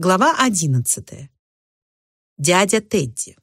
Глава 11. Дядя Тедди.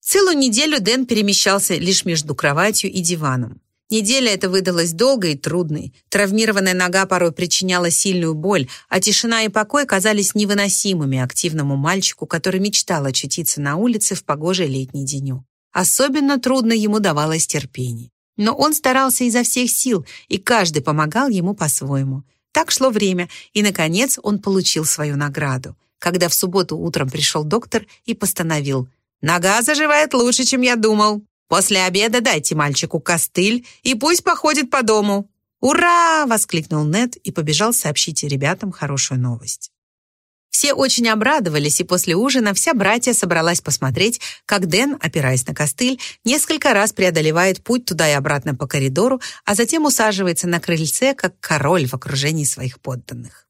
Целую неделю Дэн перемещался лишь между кроватью и диваном. Неделя эта выдалась долгой и трудной. Травмированная нога порой причиняла сильную боль, а тишина и покой казались невыносимыми активному мальчику, который мечтал очутиться на улице в погожий летний денек. Особенно трудно ему давалось терпение. Но он старался изо всех сил, и каждый помогал ему по-своему – так шло время, и, наконец, он получил свою награду, когда в субботу утром пришел доктор и постановил «Нога заживает лучше, чем я думал. После обеда дайте мальчику костыль, и пусть походит по дому». «Ура!» — воскликнул Нед и побежал сообщить ребятам хорошую новость. Все очень обрадовались, и после ужина вся братья собралась посмотреть, как Дэн, опираясь на костыль, несколько раз преодолевает путь туда и обратно по коридору, а затем усаживается на крыльце, как король в окружении своих подданных.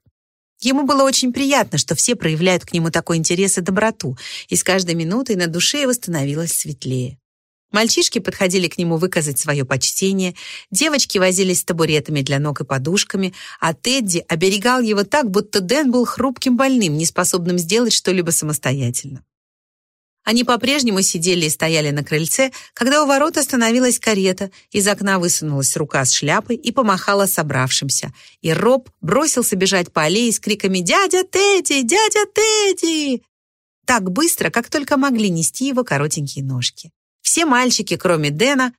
Ему было очень приятно, что все проявляют к нему такой интерес и доброту, и с каждой минутой на душе его становилось светлее. Мальчишки подходили к нему выказать свое почтение, девочки возились с табуретами для ног и подушками, а Тедди оберегал его так, будто Дэн был хрупким больным, неспособным сделать что-либо самостоятельно. Они по-прежнему сидели и стояли на крыльце, когда у ворот остановилась карета, из окна высунулась рука с шляпой и помахала собравшимся. И Роб бросился бежать по аллее с криками «Дядя Тедди! Дядя Тедди!» так быстро, как только могли нести его коротенькие ножки. Все мальчики, кроме Дэна,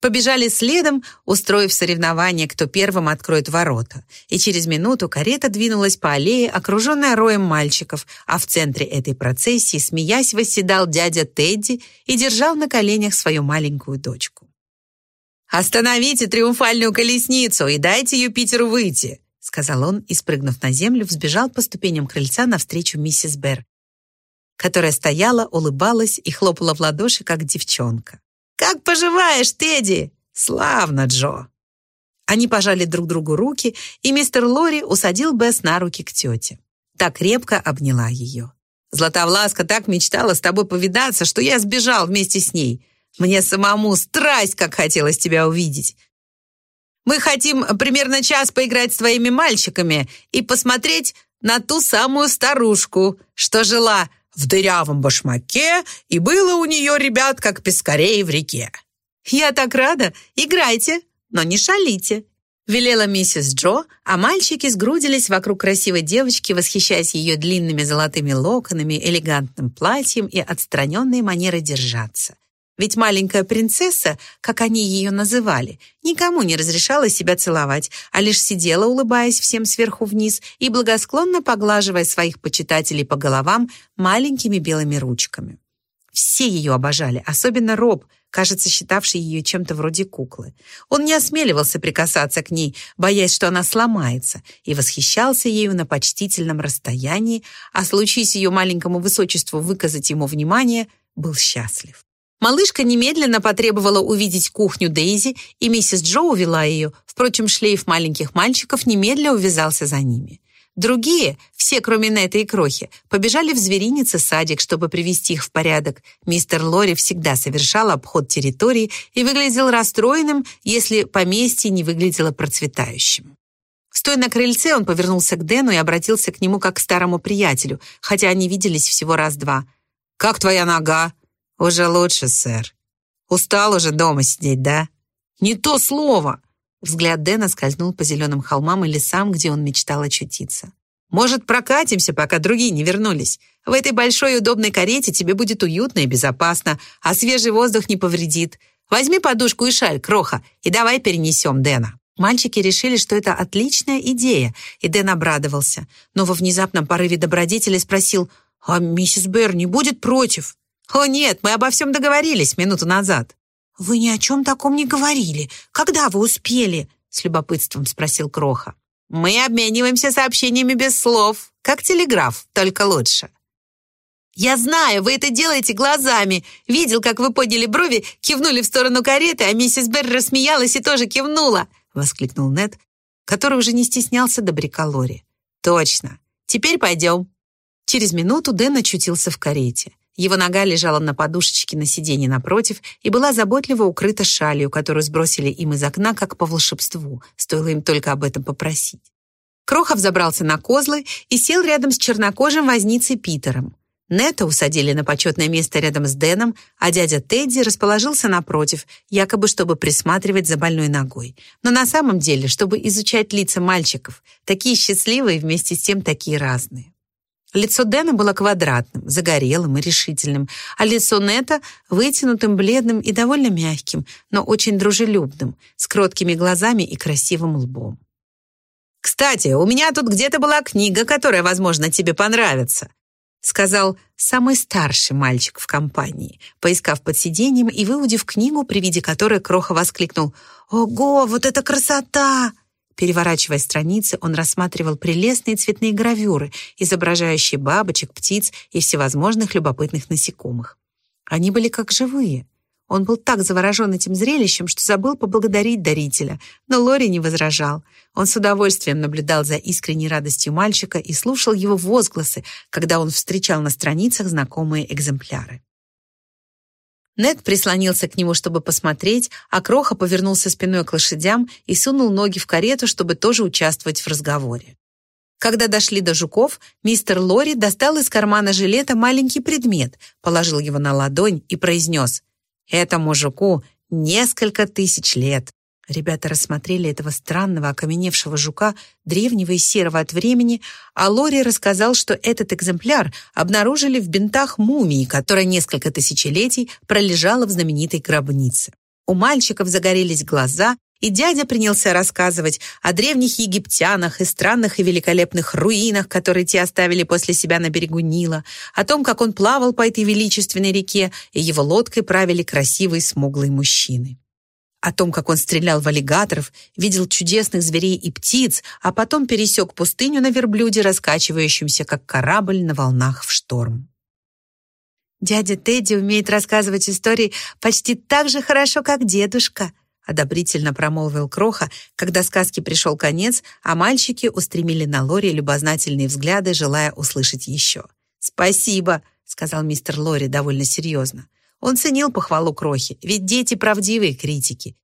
побежали следом, устроив соревнование, кто первым откроет ворота. И через минуту карета двинулась по аллее, окруженная роем мальчиков, а в центре этой процессии, смеясь, восседал дядя Тедди и держал на коленях свою маленькую дочку. «Остановите триумфальную колесницу и дайте Юпитеру выйти», сказал он и, спрыгнув на землю, взбежал по ступеням крыльца навстречу миссис Берр, которая стояла, улыбалась и хлопала в ладоши, как девчонка. «Как поживаешь, Тедди?» «Славно, Джо!» Они пожали друг другу руки, и мистер Лори усадил Бесс на руки к тете. Так крепко обняла ее. «Златовласка так мечтала с тобой повидаться, что я сбежал вместе с ней. Мне самому страсть, как хотелось тебя увидеть. Мы хотим примерно час поиграть с твоими мальчиками и посмотреть на ту самую старушку, что жила в дырявом башмаке, и было у нее, ребят, как пескарей в реке. «Я так рада! Играйте, но не шалите!» Велела миссис Джо, а мальчики сгрудились вокруг красивой девочки, восхищаясь ее длинными золотыми локонами, элегантным платьем и отстраненной манерой держаться. Ведь маленькая принцесса, как они ее называли, никому не разрешала себя целовать, а лишь сидела, улыбаясь всем сверху вниз и благосклонно поглаживая своих почитателей по головам маленькими белыми ручками. Все ее обожали, особенно Роб, кажется, считавший ее чем-то вроде куклы. Он не осмеливался прикасаться к ней, боясь, что она сломается, и восхищался ею на почтительном расстоянии, а случись ее маленькому высочеству выказать ему внимание, был счастлив. Малышка немедленно потребовала увидеть кухню Дейзи, и миссис Джо увела ее. Впрочем, шлейф маленьких мальчиков немедля увязался за ними. Другие, все кроме Нета и Крохи, побежали в зверинец садик, чтобы привести их в порядок. Мистер Лори всегда совершал обход территории и выглядел расстроенным, если поместье не выглядело процветающим. Стоя на крыльце, он повернулся к Дэну и обратился к нему как к старому приятелю, хотя они виделись всего раз-два. «Как твоя нога?» «Уже лучше, сэр. Устал уже дома сидеть, да?» «Не то слово!» Взгляд Дэна скользнул по зеленым холмам и лесам, где он мечтал очутиться. «Может, прокатимся, пока другие не вернулись? В этой большой удобной карете тебе будет уютно и безопасно, а свежий воздух не повредит. Возьми подушку и шаль, Кроха, и давай перенесем Дэна». Мальчики решили, что это отличная идея, и Дэн обрадовался, но во внезапном порыве добродетели спросил, «А миссис Берр не будет против?» «О нет, мы обо всем договорились минуту назад». «Вы ни о чем таком не говорили. Когда вы успели?» с любопытством спросил Кроха. «Мы обмениваемся сообщениями без слов, как телеграф, только лучше». «Я знаю, вы это делаете глазами. Видел, как вы подняли брови, кивнули в сторону кареты, а миссис Берр рассмеялась и тоже кивнула», воскликнул Нед, который уже не стеснялся добряка Лори. «Точно. Теперь пойдем». Через минуту Дэн очутился в карете. Его нога лежала на подушечке на сиденье напротив и была заботливо укрыта шалью, которую сбросили им из окна, как по волшебству, стоило им только об этом попросить. Крохов забрался на козлы и сел рядом с чернокожим возницей Питером. Нета усадили на почетное место рядом с Дэном, а дядя Тедди расположился напротив, якобы чтобы присматривать за больной ногой. Но на самом деле, чтобы изучать лица мальчиков, такие счастливые вместе с тем такие разные. Лицо Дэна было квадратным, загорелым и решительным, а лицо Нета — вытянутым, бледным и довольно мягким, но очень дружелюбным, с кроткими глазами и красивым лбом. «Кстати, у меня тут где-то была книга, которая, возможно, тебе понравится», сказал самый старший мальчик в компании, поискав под сиденьем и выудив книгу, при виде которой Кроха воскликнул «Ого, вот это красота!» Переворачивая страницы, он рассматривал прелестные цветные гравюры, изображающие бабочек, птиц и всевозможных любопытных насекомых. Они были как живые. Он был так заворожен этим зрелищем, что забыл поблагодарить дарителя, но Лори не возражал. Он с удовольствием наблюдал за искренней радостью мальчика и слушал его возгласы, когда он встречал на страницах знакомые экземпляры. Нед прислонился к нему, чтобы посмотреть, а Кроха повернулся спиной к лошадям и сунул ноги в карету, чтобы тоже участвовать в разговоре. Когда дошли до жуков, мистер Лори достал из кармана жилета маленький предмет, положил его на ладонь и произнес «Этому жуку несколько тысяч лет». Ребята рассмотрели этого странного окаменевшего жука, древнего и серого от времени, а Лори рассказал, что этот экземпляр обнаружили в бинтах мумии, которая несколько тысячелетий пролежала в знаменитой гробнице. У мальчиков загорелись глаза, и дядя принялся рассказывать о древних египтянах и странных и великолепных руинах, которые те оставили после себя на берегу Нила, о том, как он плавал по этой величественной реке, и его лодкой правили красивые смуглые мужчины о том, как он стрелял в аллигаторов, видел чудесных зверей и птиц, а потом пересек пустыню на верблюде, раскачивающемся, как корабль на волнах в шторм. «Дядя Тедди умеет рассказывать истории почти так же хорошо, как дедушка», одобрительно промолвил Кроха, когда сказке пришел конец, а мальчики устремили на Лори любознательные взгляды, желая услышать еще. «Спасибо», — сказал мистер Лори довольно серьезно. Он ценил похвалу Крохи, ведь дети правдивые критики.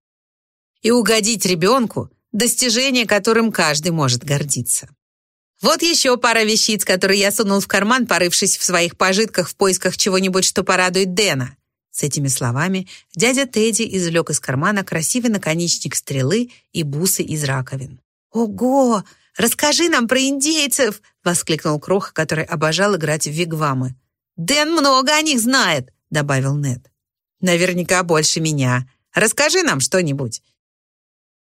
И угодить ребенку – достижение, которым каждый может гордиться. Вот еще пара вещиц, которые я сунул в карман, порывшись в своих пожитках в поисках чего-нибудь, что порадует Дэна. С этими словами дядя Тедди извлек из кармана красивый наконечник стрелы и бусы из раковин. «Ого! Расскажи нам про индейцев!» — воскликнул Кроха, который обожал играть в вигвамы. «Дэн много о них знает!» Добавил Нед. Наверняка больше меня. Расскажи нам что-нибудь.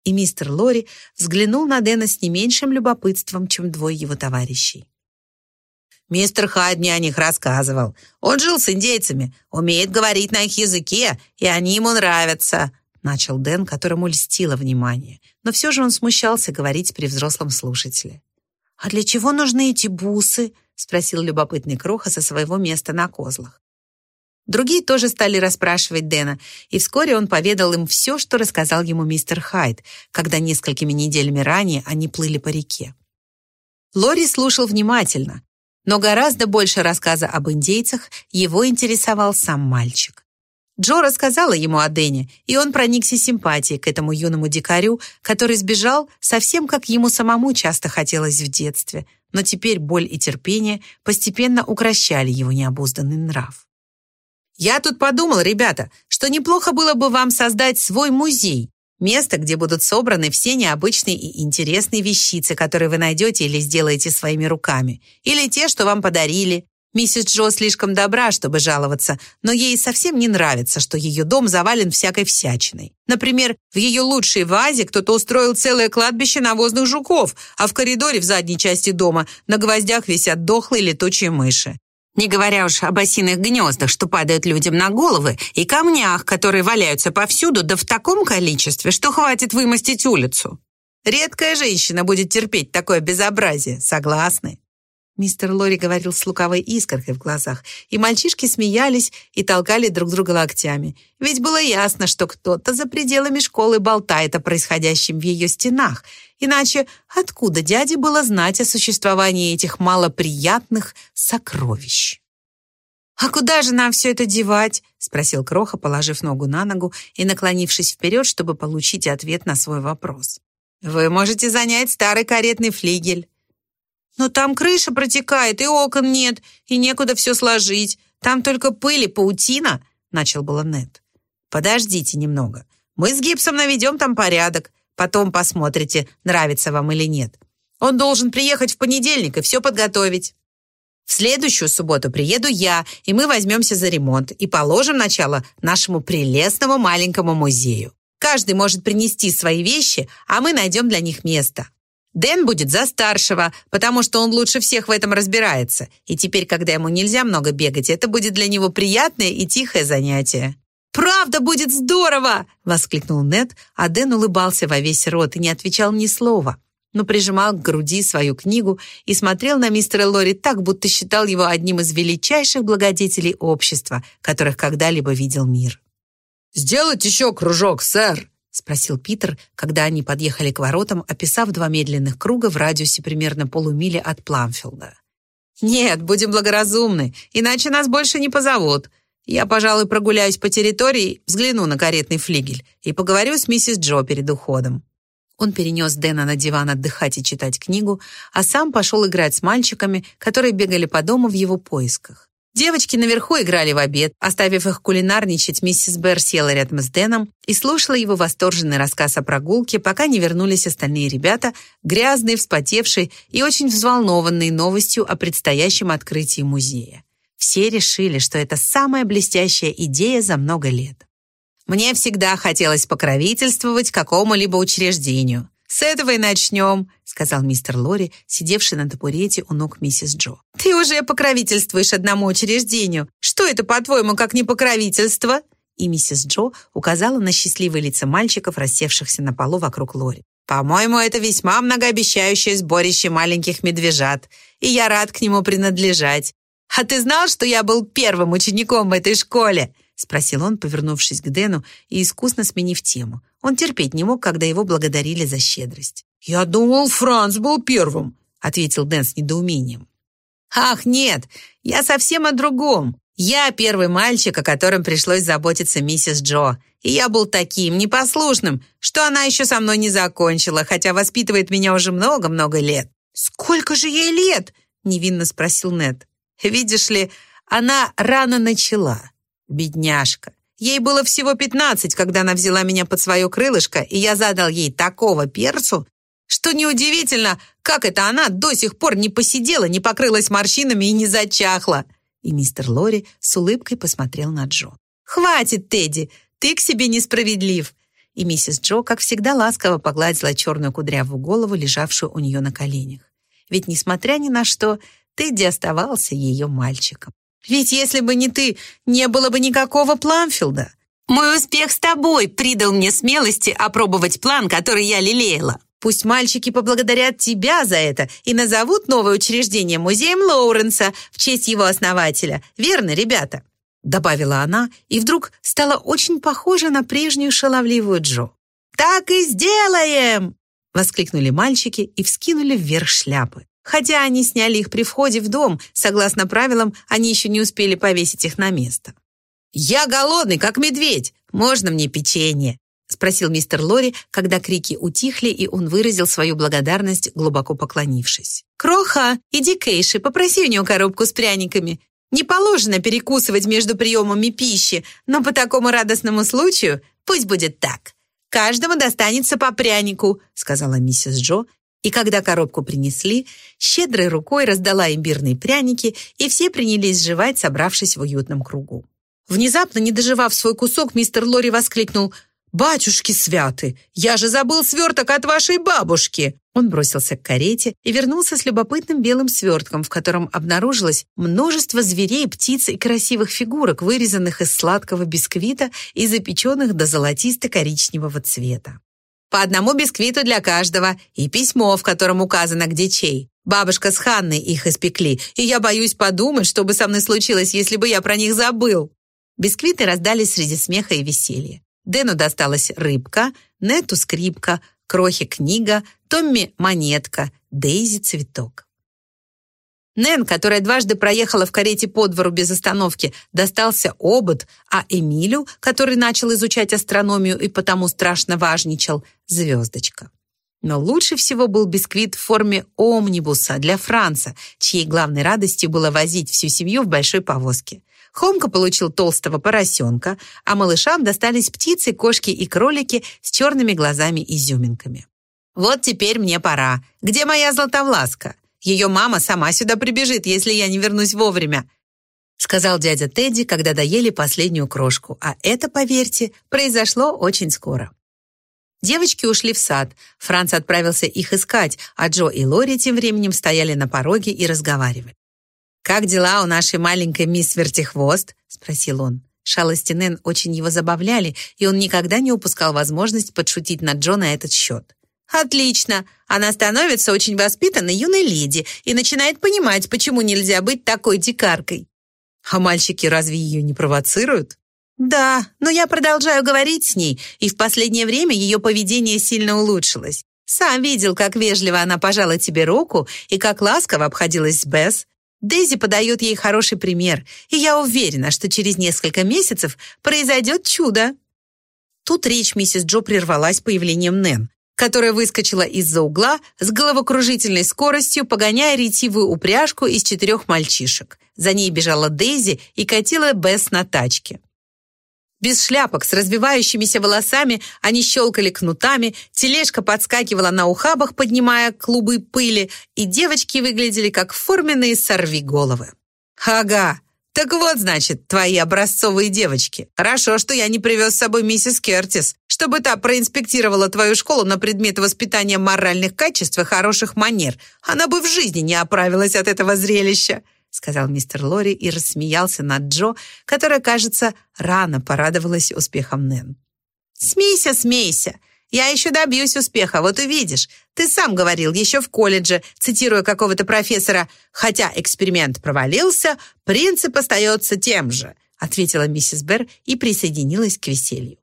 И мистер Лори взглянул на Дэна с не меньшим любопытством, чем двое его товарищей. Мистер Хайд мне о них рассказывал. Он жил с индейцами, умеет говорить на их языке, и они ему нравятся», — начал Дэн, которому льстило внимание. Но все же он смущался говорить при взрослом слушателе. «А для чего нужны эти бусы?» — спросил любопытный Кроха со своего места на козлах. Другие тоже стали расспрашивать Дэна, и вскоре он поведал им все, что рассказал ему мистер Хайд, когда несколькими неделями ранее они плыли по реке. Лори слушал внимательно, но гораздо больше рассказа об индейцах его интересовал сам мальчик. Джо рассказала ему о Дэне, и он проникся симпатией к этому юному дикарю, который сбежал совсем как ему самому часто хотелось в детстве, но теперь боль и терпение постепенно укращали его необузданный нрав. Я тут подумал, ребята, что неплохо было бы вам создать свой музей. Место, где будут собраны все необычные и интересные вещицы, которые вы найдете или сделаете своими руками. Или те, что вам подарили. Миссис Джо слишком добра, чтобы жаловаться, но ей совсем не нравится, что ее дом завален всякой всячиной. Например, в ее лучшей вазе кто-то устроил целое кладбище навозных жуков, а в коридоре в задней части дома на гвоздях висят дохлые летучие мыши. Не говоря уж об осиных гнездах, что падают людям на головы, и камнях, которые валяются повсюду, да в таком количестве, что хватит вымостить улицу. Редкая женщина будет терпеть такое безобразие, согласны? Мистер Лори говорил с луковой искоркой в глазах, и мальчишки смеялись и толкали друг друга локтями. Ведь было ясно, что кто-то за пределами школы болтает о происходящем в ее стенах. Иначе откуда дяде было знать о существовании этих малоприятных сокровищ? «А куда же нам все это девать?» — спросил Кроха, положив ногу на ногу и наклонившись вперед, чтобы получить ответ на свой вопрос. Вы можете занять старый каретный флигель. Но там крыша протекает, и окон нет, и некуда все сложить. Там только пыль и паутина, начал было Нед. Подождите немного. Мы с Гипсом наведем там порядок. Потом посмотрите, нравится вам или нет. Он должен приехать в понедельник и все подготовить. В следующую субботу приеду я, и мы возьмемся за ремонт и положим начало нашему прелестному маленькому музею. Каждый может принести свои вещи, а мы найдем для них место. Дэн будет за старшего, потому что он лучше всех в этом разбирается. И теперь, когда ему нельзя много бегать, это будет для него приятное и тихое занятие. «Правда будет здорово!» — воскликнул Нед, а Дэн улыбался во весь рот и не отвечал ни слова, но прижимал к груди свою книгу и смотрел на мистера Лори так, будто считал его одним из величайших благодетелей общества, которых когда-либо видел мир. «Сделать еще кружок, сэр!» — спросил Питер, когда они подъехали к воротам, описав два медленных круга в радиусе примерно полумили от Пламфилда. «Нет, будем благоразумны, иначе нас больше не позовут. Я, пожалуй, прогуляюсь по территории, взгляну на каретный флигель и поговорю с миссис Джо перед уходом». Он перенес Дэна на диван отдыхать и читать книгу, а сам пошел играть с мальчиками, которые бегали по дому в его поисках. Девочки наверху играли в обед. Оставив их кулинарничать, миссис Берр села рядом с Дэном и слушала его восторженный рассказ о прогулке, пока не вернулись остальные ребята, грязные, вспотевшие и очень взволнованные новостью о предстоящем открытии музея. Все решили, что это самая блестящая идея за много лет. «Мне всегда хотелось покровительствовать какому-либо учреждению», «С этого и начнем», — сказал мистер Лори, сидевший на табурете у ног миссис Джо. «Ты уже покровительствуешь одному учреждению. Что это, по-твоему, как не покровительство?» И миссис Джо указала на счастливые лица мальчиков, рассевшихся на полу вокруг Лори. «По-моему, это весьма многообещающее сборище маленьких медвежат, и я рад к нему принадлежать. А ты знал, что я был первым учеником в этой школе?» — спросил он, повернувшись к Дэну и искусно сменив тему. Он терпеть не мог, когда его благодарили за щедрость. «Я думал, Франц был первым», — ответил Дэн с недоумением. «Ах, нет, я совсем о другом. Я первый мальчик, о котором пришлось заботиться миссис Джо. И я был таким непослушным, что она еще со мной не закончила, хотя воспитывает меня уже много-много лет». «Сколько же ей лет?» — невинно спросил Нед. «Видишь ли, она рано начала. Бедняжка. Ей было всего пятнадцать, когда она взяла меня под свое крылышко, и я задал ей такого перцу, что неудивительно, как это она до сих пор не посидела, не покрылась морщинами и не зачахла. И мистер Лори с улыбкой посмотрел на Джо. «Хватит, Тедди, ты к себе несправедлив». И миссис Джо, как всегда, ласково погладила черную кудрявую голову, лежавшую у нее на коленях. Ведь, несмотря ни на что, Тедди оставался ее мальчиком. Ведь если бы не ты, не было бы никакого Пламфилда. Мой успех с тобой придал мне смелости опробовать план, который я лелеяла. Пусть мальчики поблагодарят тебя за это и назовут новое учреждение музеем Лоуренса в честь его основателя. Верно, ребята?» Добавила она и вдруг стала очень похожа на прежнюю шаловливую Джо. «Так и сделаем!» Воскликнули мальчики и вскинули вверх шляпы. Хотя они сняли их при входе в дом, согласно правилам, они еще не успели повесить их на место. «Я голодный, как медведь. Можно мне печенье?» спросил мистер Лори, когда крики утихли, и он выразил свою благодарность, глубоко поклонившись. «Кроха, иди к Эйше, попроси у нее коробку с пряниками. Не положено перекусывать между приемами пищи, но по такому радостному случаю пусть будет так. Каждому достанется по прянику», сказала миссис Джо, и когда коробку принесли, щедрой рукой раздала имбирные пряники, и все принялись жевать, собравшись в уютном кругу. Внезапно, не доживав свой кусок, мистер Лори воскликнул «Батюшки святы! Я же забыл сверток от вашей бабушки!» Он бросился к карете и вернулся с любопытным белым свертком, в котором обнаружилось множество зверей, птиц и красивых фигурок, вырезанных из сладкого бисквита и запеченных до золотисто-коричневого цвета. По одному бисквиту для каждого и письмо, в котором указано, где чей. Бабушка с Ханной их испекли, и я боюсь подумать, что бы со мной случилось, если бы я про них забыл». Бисквиты раздались среди смеха и веселья. Дэну досталась рыбка, Нету скрипка, Крохе книга, Томми монетка, Дейзи цветок. Нэн, которая дважды проехала в карете по двору без остановки, достался обод, а Эмилю, который начал изучать астрономию и потому страшно важничал, звездочка. Но лучше всего был бисквит в форме омнибуса для Франца, чьей главной радостью было возить всю семью в большой повозке. Хомка получил толстого поросенка, а малышам достались птицы, кошки и кролики с черными глазами-изюминками. «Вот теперь мне пора. Где моя златовласка? Ее мама сама сюда прибежит, если я не вернусь вовремя», сказал дядя Тедди, когда доели последнюю крошку. А это, поверьте, произошло очень скоро. Девочки ушли в сад. Франц отправился их искать, а Джо и Лори тем временем стояли на пороге и разговаривали. «Как дела у нашей маленькой мисс Вертихвост?» — спросил он. Шалости Нэн очень его забавляли, и он никогда не упускал возможность подшутить над Джо на этот счет. «Отлично! Она становится очень воспитанной юной леди и начинает понимать, почему нельзя быть такой дикаркой». «А мальчики разве ее не провоцируют?» «Да, но я продолжаю говорить с ней, и в последнее время ее поведение сильно улучшилось. Сам видел, как вежливо она пожала тебе руку и как ласково обходилась с Бесс. Дейзи подает ей хороший пример, и я уверена, что через несколько месяцев произойдет чудо». Тут речь миссис Джо прервалась появлением Нэн, которая выскочила из-за угла с головокружительной скоростью, погоняя ретивую упряжку из четырех мальчишек. За ней бежала Дейзи и катила Бесс на тачке. Без шляпок, с развивающимися волосами, они щелкали кнутами, тележка подскакивала на ухабах, поднимая клубы пыли, и девочки выглядели как форменные сорвиголовы. «Ага, так вот, значит, твои образцовые девочки. Хорошо, что я не привез с собой миссис Кертис, чтобы та проинспектировала твою школу на предмет воспитания моральных качеств и хороших манер. Она бы в жизни не оправилась от этого зрелища сказал мистер Лори и рассмеялся над Джо, которая, кажется, рано порадовалась успехам Нэн. «Смейся, смейся! Я еще добьюсь успеха, вот увидишь. Ты сам говорил еще в колледже, цитируя какого-то профессора, «Хотя эксперимент провалился, принцип остается тем же», ответила миссис Берр и присоединилась к веселью.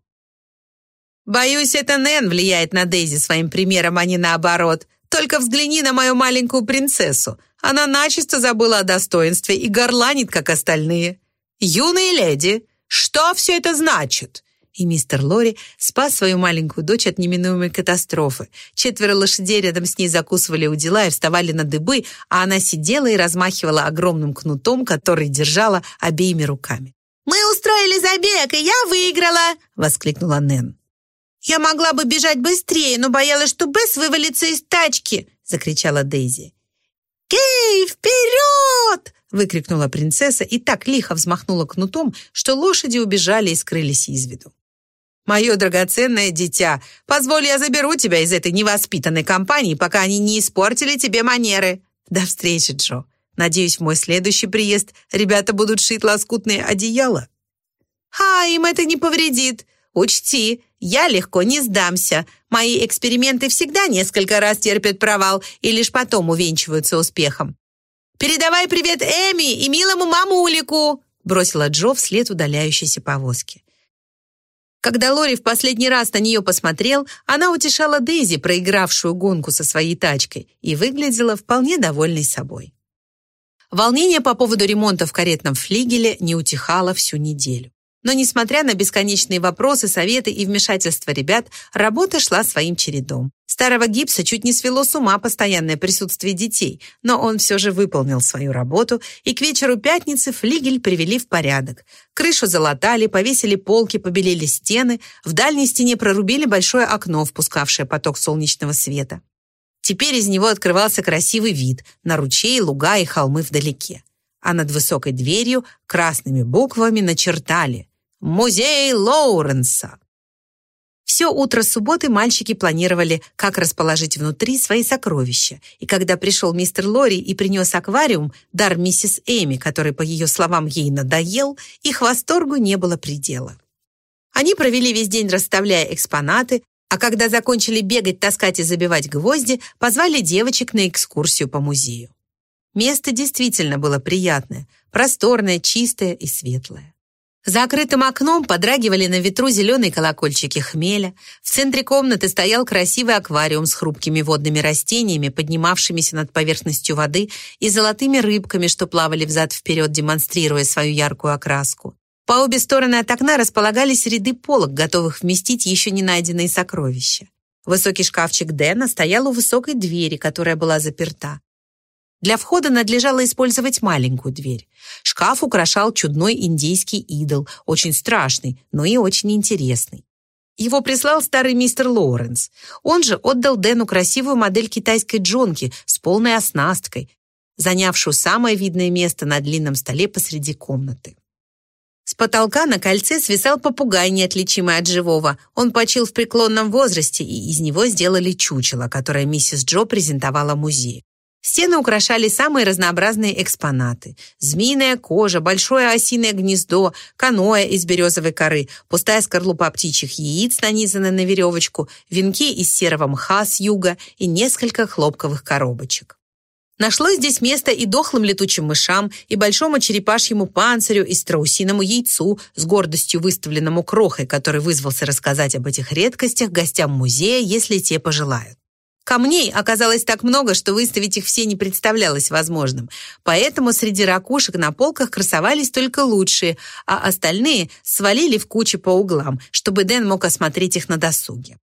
«Боюсь, это Нэн влияет на Дейзи своим примером, а не наоборот. Только взгляни на мою маленькую принцессу. Она начисто забыла о достоинстве и горланит, как остальные. «Юные леди, что все это значит?» И мистер Лори спас свою маленькую дочь от неминуемой катастрофы. Четверо лошадей рядом с ней закусывали у дела и вставали на дыбы, а она сидела и размахивала огромным кнутом, который держала обеими руками. «Мы устроили забег, и я выиграла!» — воскликнула Нэн. «Я могла бы бежать быстрее, но боялась, что Бесс вывалится из тачки!» — закричала Дейзи. «Кей, вперед!» — выкрикнула принцесса и так лихо взмахнула кнутом, что лошади убежали и скрылись из виду. «Мое драгоценное дитя, позволь, я заберу тебя из этой невоспитанной компании, пока они не испортили тебе манеры. До встречи, Джо. Надеюсь, в мой следующий приезд ребята будут шить лоскутные одеяла». «А, им это не повредит. Учти, я легко не сдамся. Мои эксперименты всегда несколько раз терпят провал и лишь потом увенчиваются успехом. «Передавай привет Эми и милому мамулику!» бросила Джо вслед удаляющейся повозки. Когда Лори в последний раз на нее посмотрел, она утешала Дейзи, проигравшую гонку со своей тачкой, и выглядела вполне довольной собой. Волнение по поводу ремонта в каретном флигеле не утихало всю неделю. Но, несмотря на бесконечные вопросы, советы и вмешательства ребят, работа шла своим чередом. Старого гипса чуть не свело с ума постоянное присутствие детей, но он все же выполнил свою работу, и к вечеру пятницы флигель привели в порядок. Крышу залатали, повесили полки, побелели стены, в дальней стене прорубили большое окно, впускавшее поток солнечного света. Теперь из него открывался красивый вид на ручей, луга и холмы вдалеке. А над высокой дверью красными буквами начертали Музей Лоуренса. Все утро субботы мальчики планировали, как расположить внутри свои сокровища. И когда пришел мистер Лори и принес аквариум, дар миссис Эми, который, по ее словам, ей надоел, их восторгу не было предела. Они провели весь день, расставляя экспонаты, а когда закончили бегать, таскать и забивать гвозди, позвали девочек на экскурсию по музею. Место действительно было приятное, просторное, чистое и светлое. За открытым окном подрагивали на ветру зеленые колокольчики хмеля. В центре комнаты стоял красивый аквариум с хрупкими водными растениями, поднимавшимися над поверхностью воды, и золотыми рыбками, что плавали взад-вперед, демонстрируя свою яркую окраску. По обе стороны от окна располагались ряды полок, готовых вместить еще не найденные сокровища. Высокий шкафчик Дэна стоял у высокой двери, которая была заперта. Для входа надлежало использовать маленькую дверь. Шкаф украшал чудной индийский идол, очень страшный, но и очень интересный. Его прислал старый мистер Лоуренс. Он же отдал Дэну красивую модель китайской джонки с полной оснасткой, занявшую самое видное место на длинном столе посреди комнаты. С потолка на кольце свисал попугай, неотличимый от живого. Он почил в преклонном возрасте, и из него сделали чучело, которое миссис Джо презентовала музею. Стены украшали самые разнообразные экспонаты. Змеиная кожа, большое осиное гнездо, каноэ из березовой коры, пустая скорлупа птичьих яиц, нанизанная на веревочку, венки из серого мха с юга и несколько хлопковых коробочек. Нашлось здесь место и дохлым летучим мышам, и большому черепашьему панцирю, и страусиному яйцу, с гордостью выставленному крохой, который вызвался рассказать об этих редкостях гостям музея, если те пожелают. Камней оказалось так много, что выставить их все не представлялось возможным. Поэтому среди ракушек на полках красовались только лучшие, а остальные свалили в кучи по углам, чтобы Дэн мог осмотреть их на досуге.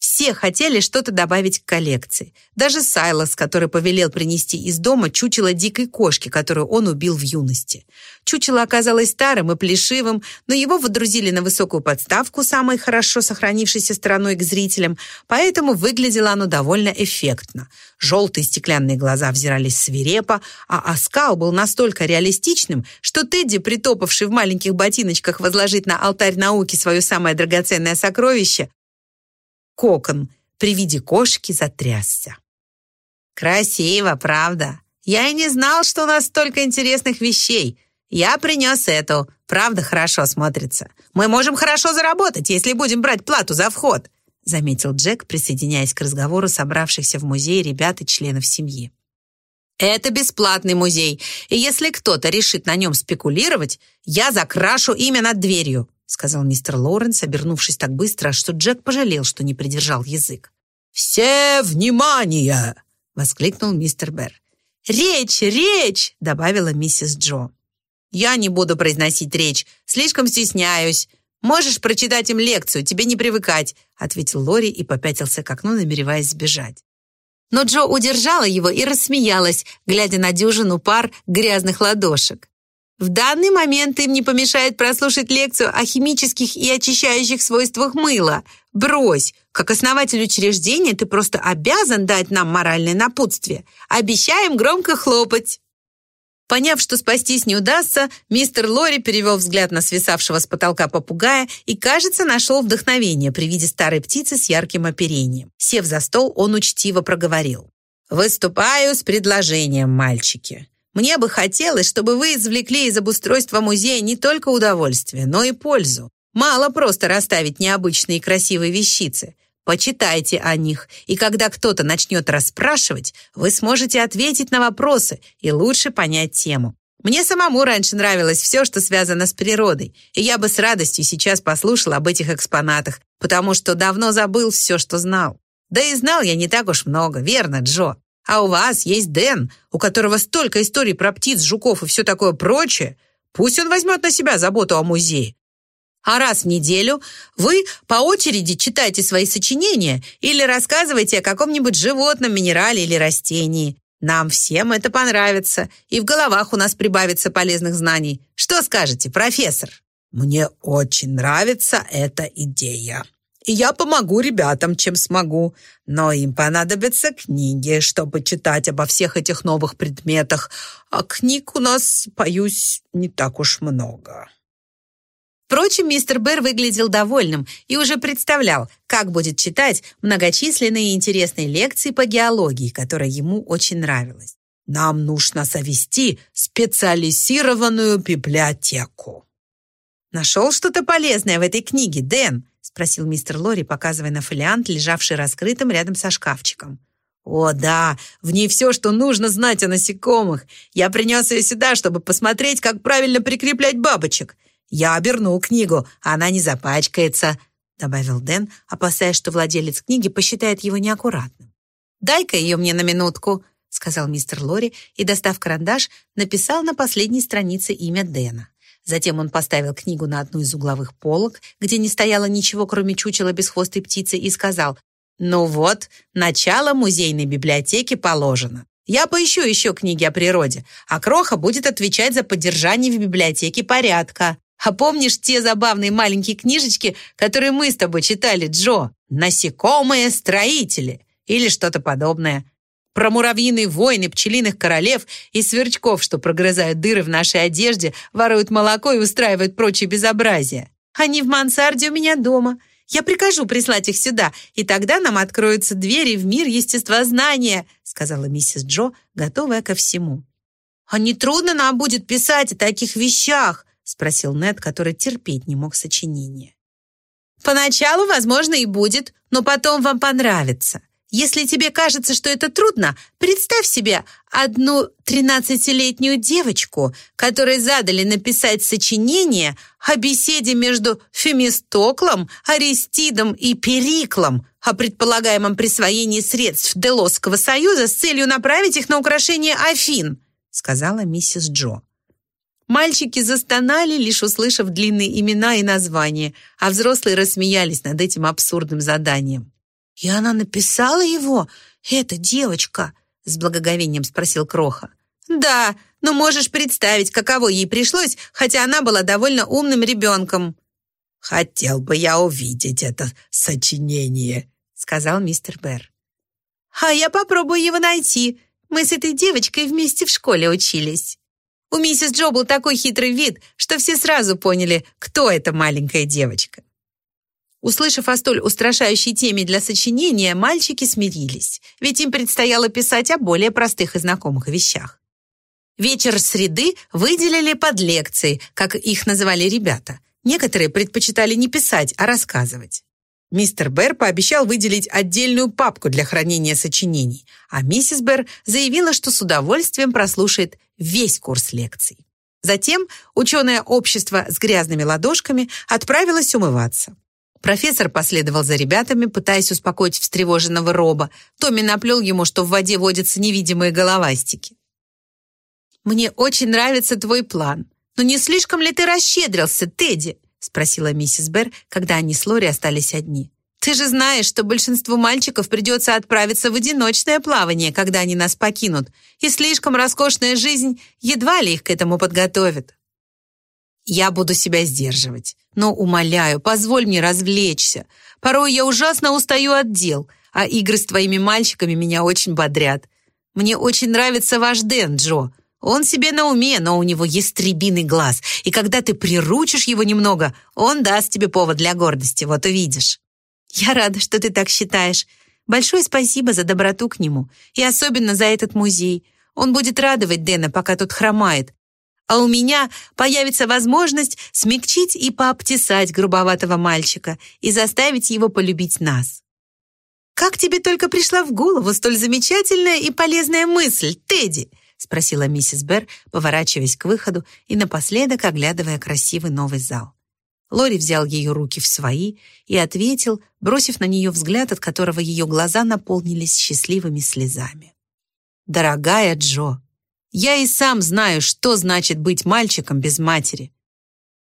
Все хотели что-то добавить к коллекции. Даже Сайлос, который повелел принести из дома чучело дикой кошки, которую он убил в юности. Чучело оказалось старым и плешивым, но его водрузили на высокую подставку, самой хорошо сохранившейся стороной к зрителям, поэтому выглядело оно довольно эффектно. Желтые стеклянные глаза взирались свирепо, а оскал был настолько реалистичным, что Тедди, притопавший в маленьких ботиночках возложить на алтарь науки свое самое драгоценное сокровище, кокон при виде кошки затрясся. «Красиво, правда? Я и не знал, что у нас столько интересных вещей. Я принес эту. Правда, хорошо смотрится. Мы можем хорошо заработать, если будем брать плату за вход», заметил Джек, присоединяясь к разговору собравшихся в музее ребят и членов семьи. Это бесплатный музей, и если кто-то решит на нем спекулировать, я закрашу имя над дверью сказал мистер Лоуренс, обернувшись так быстро, что Джек пожалел, что не придержал язык. «Все внимание!» — воскликнул мистер Берр. «Речь, речь!» — добавила миссис Джо. «Я не буду произносить речь, слишком стесняюсь. Можешь прочитать им лекцию, тебе не привыкать», — ответил Лори и попятился к окну, намереваясь сбежать. Но Джо удержала его и рассмеялась, глядя на дюжину пар грязных ладошек. В данный момент им не помешает прослушать лекцию о химических и очищающих свойствах мыла. Брось, как основатель учреждения ты просто обязан дать нам моральное напутствие. Обещаем громко хлопать. Поняв, что спастись не удастся, мистер Лори перевел взгляд на свисавшего с потолка попугая и, кажется, нашел вдохновение при виде старой птицы с ярким оперением. Сев за стол, он учтиво проговорил. «Выступаю с предложением, мальчики. Мне бы хотелось, чтобы вы извлекли из обустройства музея не только удовольствие, но и пользу. Мало просто расставить необычные красивые вещицы. Почитайте о них, и когда кто-то начнет расспрашивать, вы сможете ответить на вопросы и лучше понять тему. Мне самому раньше нравилось все, что связано с природой, и я бы с радостью сейчас послушал об этих экспонатах, потому что давно забыл все, что знал. Да и знал я не так уж много, верно, Джо? А у вас есть Дэн, у которого столько историй про птиц, жуков и все такое прочее. Пусть он возьмет на себя заботу о музее. А раз в неделю вы по очереди читайте свои сочинения или рассказывайте о каком-нибудь животном, минерале или растении. Нам всем это понравится, и в головах у нас прибавится полезных знаний. Что скажете, профессор? Мне очень нравится эта идея, я помогу ребятам, чем смогу. Но им понадобятся книги, чтобы читать обо всех этих новых предметах, а книг у нас, боюсь, не так уж много». Впрочем, мистер Берр выглядел довольным и уже представлял, как будет читать многочисленные интересные лекции по геологии, которая ему очень нравилась. «Нам нужно завести специализированную библиотеку». «Нашел что-то полезное в этой книге, Дэн?» Спросил мистер Лори, показывая на фолиант, лежавший раскрытым рядом со шкафчиком. «О, да, в ней все, что нужно знать о насекомых. Я принес ее сюда, чтобы посмотреть, как правильно прикреплять бабочек. Я обернул книгу, она не запачкается», добавил Дэн, опасаясь, что владелец книги посчитает его неаккуратным. «Дай-ка ее мне на минутку», сказал мистер Лори и, достав карандаш, написал на последней странице имя Дэна. Затем он поставил книгу на одну из угловых полок, где не стояло ничего, кроме чучела бесхвостой птицы, и сказал Ну вот, начало музейной библиотеки положено. Я поищу еще книги о природе, а Кроха будет отвечать за поддержание в библиотеке порядка. А помнишь те забавные маленькие книжечки, которые мы с тобой читали, Джо? «Насекомые-строители» или что-то подобное. Про муравьиные войны, пчелиных королев и сверчков, что прогрызают дыры в нашей одежде, воруют молоко и устраивают прочие безобразия. Они в мансарде у меня дома. Я прикажу прислать их сюда, и тогда нам откроются двери в мир естествознания», сказала миссис Джо, готовая ко всему. «А не трудно нам будет писать о таких вещах?» спросил Нед, который терпеть не мог сочинения. «Поначалу, возможно, и будет, но потом вам понравится. Если тебе кажется, что это трудно, представь себе одну тринадцатилетнюю девочку, которой задали написать сочинение о беседе между Фемистоклом, Аристидом и Периклом о предполагаемом присвоении средств Делосского союза с целью направить их на украшение Афин, сказала миссис Джо. Мальчики застонали, лишь услышав длинные имена и названия, а взрослые рассмеялись над этим абсурдным заданием. «И она написала его? Эта девочка?» с благоговением спросил Кроха. «Да, но можешь представить, каково ей пришлось, хотя она была довольно умным ребенком». «Хотел бы я увидеть это сочинение», сказал мистер Берр. «А я попробую его найти. Мы с этой девочкой вместе в школе учились». У миссис Джо был такой хитрый вид, что все сразу поняли, кто эта маленькая девочка. Услышав о столь устрашающей теме для сочинения, мальчики смирились, ведь им предстояло писать о более простых и знакомых вещах. Вечер среды выделили под лекции, как их называли ребята. Некоторые предпочитали не писать, а рассказывать. Мистер Берр пообещал выделить отдельную папку для хранения сочинений, а миссис Берр заявила, что с удовольствием прослушает весь курс лекций. Затем ученое общество с грязными ладошками отправилось умываться. Профессор последовал за ребятами, пытаясь успокоить встревоженного Роба. Томми наплел ему, что в воде водятся невидимые головастики. «Мне очень нравится твой план. Но не слишком ли ты расщедрился, Тедди?» спросила миссис Берр, когда они с Лори остались одни. «Ты же знаешь, что большинству мальчиков придется отправиться в одиночное плавание, когда они нас покинут, и слишком роскошная жизнь едва ли их к этому подготовит». Я буду себя сдерживать. Но, умоляю, позволь мне развлечься. Порой я ужасно устаю от дел, а игры с твоими мальчиками меня очень бодрят. Мне очень нравится ваш Дэн, Джо. Он себе на уме, но у него ястребиный глаз, и когда ты приручишь его немного, он даст тебе повод для гордости, вот увидишь. Я рада, что ты так считаешь. Большое спасибо за доброту к нему, и особенно за этот музей. Он будет радовать Дэна, пока тот хромает, а у меня появится возможность смягчить и пообтесать грубоватого мальчика и заставить его полюбить нас. «Как тебе только пришла в голову столь замечательная и полезная мысль, Тедди?» спросила миссис Берр, поворачиваясь к выходу и напоследок оглядывая красивый новый зал. Лори взял ее руки в свои и ответил, бросив на нее взгляд, от которого ее глаза наполнились счастливыми слезами. «Дорогая Джо, я и сам знаю, что значит быть мальчиком без матери.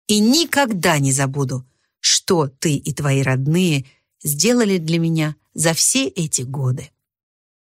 И никогда не забуду, что ты и твои родные сделали для меня за все эти годы.